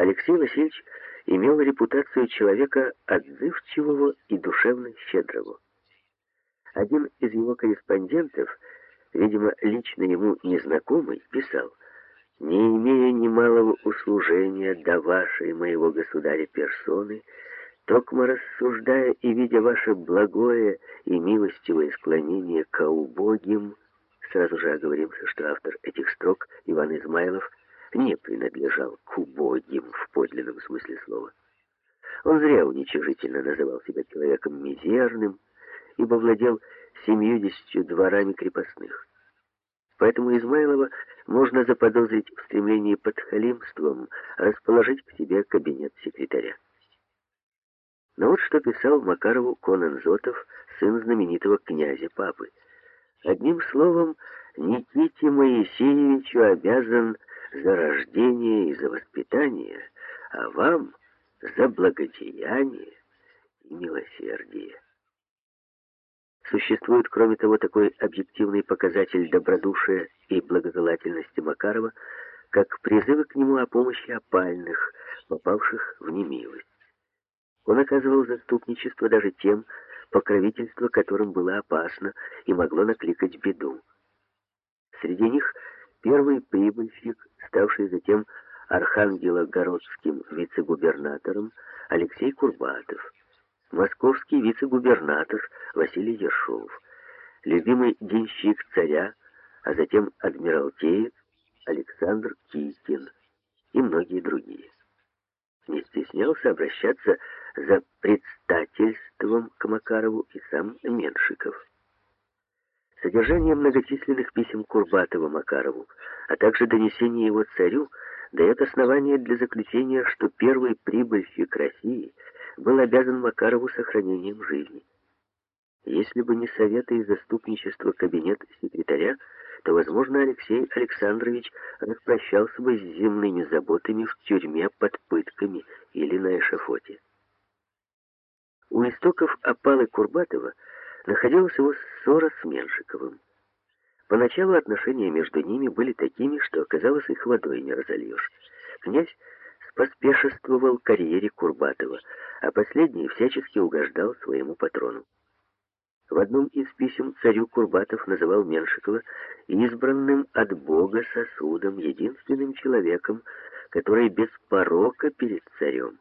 Алексей Васильевич имел репутацию человека отзывчивого и душевно щедрого. Один из его корреспондентов, видимо, лично ему незнакомый, писал, «Не имея немалого услужения до вашей, моего государя, персоны, токмо рассуждая и видя ваше благое и милостивое склонение к убогим, сразу же оговоримся, что автор этих строк, Иван Измайлов, не принадлежал к убогим в подлинном смысле слова. Он зря уничижительно называл себя человеком мизерным, ибо владел семьюдесятью дворами крепостных. Поэтому Измайлова можно заподозрить в стремлении под халимством расположить к себе кабинет секретаря. Но вот что писал Макарову Конан Зотов, сын знаменитого князя Папы. Одним словом, Никите Моисеевичу обязан за рождение и за воспитание, а вам за благодеяние и милосердие. Существует, кроме того, такой объективный показатель добродушия и благожелательности Макарова, как призывы к нему о помощи опальных, попавших в немилость. Он оказывал заступничество даже тем, покровительство которым было опасно и могло накликать беду. Среди них первый прибыльщик, ставший затем архангелогородским вице-губернатором Алексей Курбатов, московский вице-губернатор Василий Ершов, любимый денщик царя, а затем адмиралтеец Александр Кикин и многие другие. Не стеснялся обращаться за предстательством к Макарову и сам Меншиков. Содержание многочисленных писем Курбатова Макарову, а также донесение его царю, дает основание для заключения, что первый прибыльщик России был обязан Макарову сохранением жизни. Если бы не советы и заступничество кабинета секретаря, то, возможно, Алексей Александрович распрощался бы с земными заботами в тюрьме под пытками или на эшафоте. У истоков опалы Курбатова находилась его ссора с Меншиковым. Поначалу отношения между ними были такими, что, казалось, их водой не разольешь. Князь споспешествовал карьере Курбатова, а последний всячески угождал своему патрону. В одном из писем царю Курбатов называл Меншикова избранным от Бога сосудом, единственным человеком, который без порока перед царем.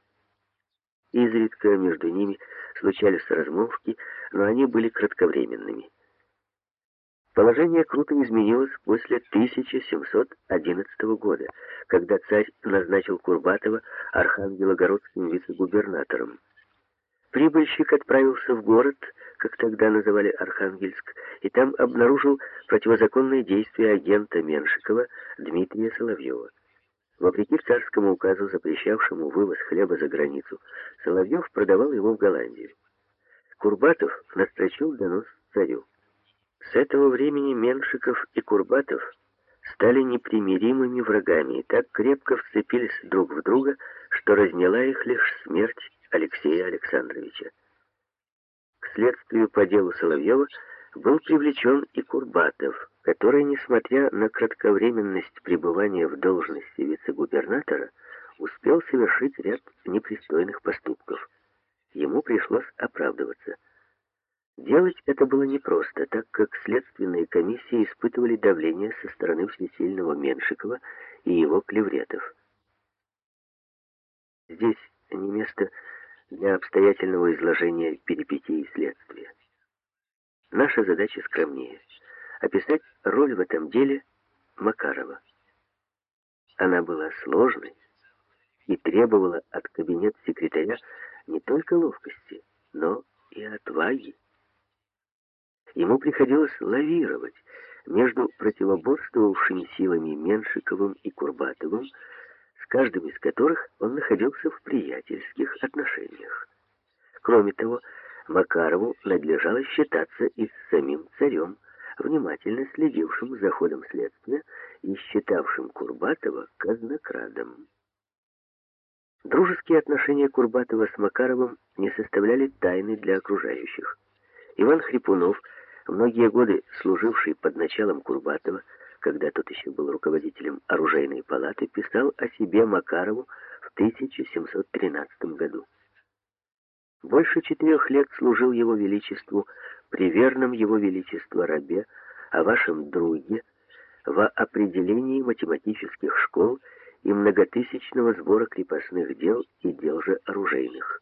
Изредка между ними случались размолвки, но они были кратковременными. Положение круто изменилось после 1711 года, когда царь назначил Курбатова архангелогородским вице-губернатором. Прибыльщик отправился в город, как тогда называли Архангельск, и там обнаружил противозаконные действия агента Меншикова Дмитрия Соловьева. Вопреки царскому указу, запрещавшему вывоз хлеба за границу, Соловьев продавал его в Голландию. Курбатов настрочил донос царю. С этого времени Меншиков и Курбатов стали непримиримыми врагами и так крепко вцепились друг в друга, что разняла их лишь смерть Алексея Александровича. К следствию по делу Соловьева был привлечен и Курбатов, который, несмотря на кратковременность пребывания в должности вице-губернатора, успел совершить ряд непристойных поступков. Ему пришлось оправдываться. Делать это было непросто, так как следственные комиссии испытывали давление со стороны всесильного Меншикова и его клевретов. Здесь не место для обстоятельного изложения перипетий следствия. Наша задача скромнее — описать роль в этом деле Макарова. Она была сложной и требовала от кабинет-секретаря не только ловкости, но и отваги. Ему приходилось лавировать между противоборствовавшими силами Меншиковым и Курбатовым, с каждым из которых он находился в приятельских отношениях. Кроме того, Макарову надлежало считаться и с самим царем, внимательно следившим за ходом следствия и считавшим Курбатова казнокрадом. Дружеские отношения Курбатова с Макаровым не составляли тайны для окружающих. Иван Хрипунов, многие годы служивший под началом Курбатова, когда тот еще был руководителем оружейной палаты, писал о себе Макарову в 1713 году. Больше четырех лет служил его величеству при верном его величество рабе, о вашем друге, во определении математических школ и многотысячного сбора крепостных дел и дел же оружейных.